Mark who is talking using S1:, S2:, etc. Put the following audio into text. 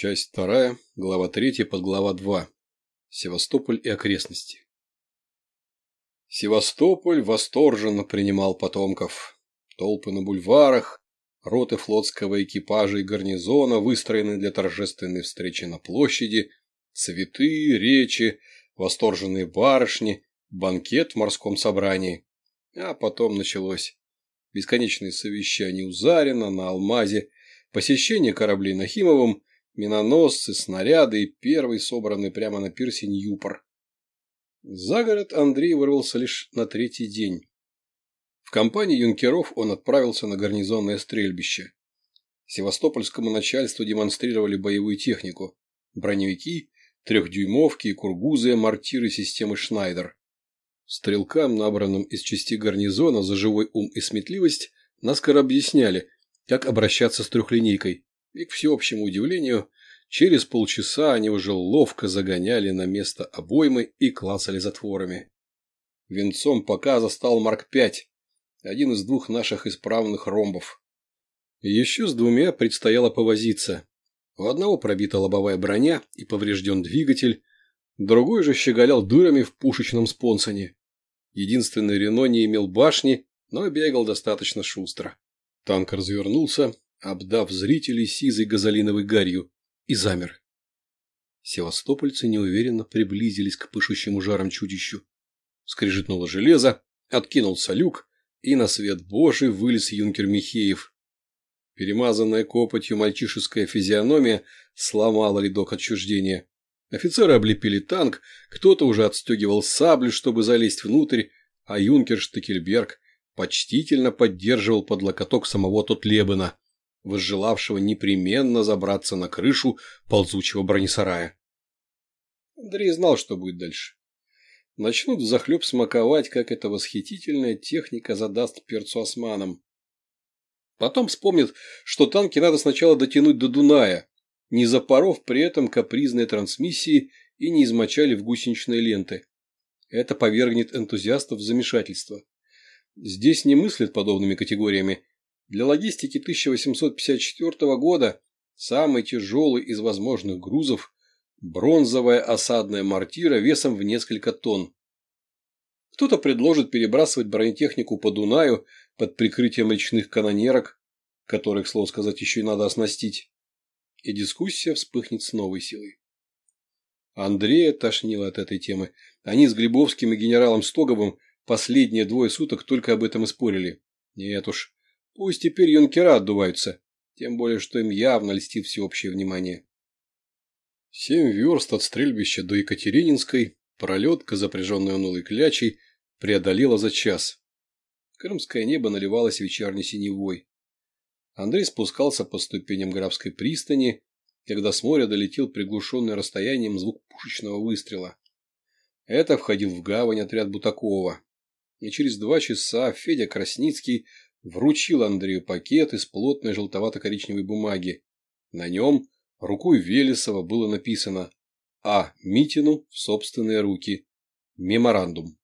S1: Часть вторая, глава третья, подглава два. Севастополь и окрестности. Севастополь восторженно принимал потомков. Толпы на бульварах, роты флотского экипажа и гарнизона, выстроены для торжественной встречи на площади, цветы, речи, восторженные барышни, банкет в морском собрании. А потом началось бесконечное совещание у Зарина, на Алмазе, посещение кораблей Нахимовым, миноносцы, снаряды и первый собранный прямо на пирсе Ньюпор. За город Андрей вырвался лишь на третий день. В компании юнкеров он отправился на гарнизонное стрельбище. Севастопольскому начальству демонстрировали боевую технику. Броневики, трехдюймовки и кургузы, мортиры системы Шнайдер. Стрелкам, набранным из части гарнизона за живой ум и сметливость, наскоро объясняли, как обращаться с трехлинейкой, и, к всеобщему удивлению, через полчаса они уже ловко загоняли на место обоймы и клацали затворами. Венцом показа стал Марк-5, один из двух наших исправных ромбов. Еще с двумя предстояло повозиться. У одного пробита лобовая броня и поврежден двигатель, другой же щеголял дырами в пушечном спонсоне. Единственный Рено не имел башни, но бегал достаточно шустро. Танк развернулся, обдав зрителей сизой газолиновой гарью, и замер. Севастопольцы неуверенно приблизились к пышущему жаром чудищу. Скрежетнуло железо, откинулся люк, и на свет божий вылез юнкер Михеев. Перемазанная копотью мальчишеская физиономия сломала ледок отчуждения. Офицеры облепили танк, кто-то уже отстегивал саблю, чтобы залезть внутрь, а юнкер Штекельберг почтительно поддерживал под локоток самого Тотлебена, возжелавшего непременно забраться на крышу ползучего бронесарая. Андрей знал, что будет дальше. Начнут захлеб смаковать, как эта восхитительная техника задаст перцу османам. Потом вспомнят, что танки надо сначала дотянуть до Дуная, не запоров при этом капризные трансмиссии и не измочали в гусеничные ленты. Это повергнет энтузиастов в замешательство. Здесь не мыслят подобными категориями. Для логистики 1854 года самый тяжелый из возможных грузов – бронзовая осадная мортира весом в несколько тонн. Кто-то предложит перебрасывать бронетехнику по Дунаю под прикрытием речных канонерок, которых, слово сказать, еще и надо оснастить. И дискуссия вспыхнет с новой силой. Андрея тошнило от этой темы. Они с Глебовским и генералом Стоговым Последние двое суток только об этом и спорили. Нет уж, пусть теперь юнкера отдуваются, тем более, что им явно льстит всеобщее внимание. Семь верст от стрельбища до Екатерининской пролетка, запряженная унылой клячей, преодолела за час. Крымское небо наливалось вечерней синевой. Андрей спускался по ступеням Графской пристани, когда с моря долетел приглушенный расстоянием звук пушечного выстрела. Это входил в гавань отряд Бутакова и через два часа Федя Красницкий вручил Андрею пакет из плотной желтовато-коричневой бумаги. На нем рукой Велесова было написано «А. Митину в собственные руки. Меморандум».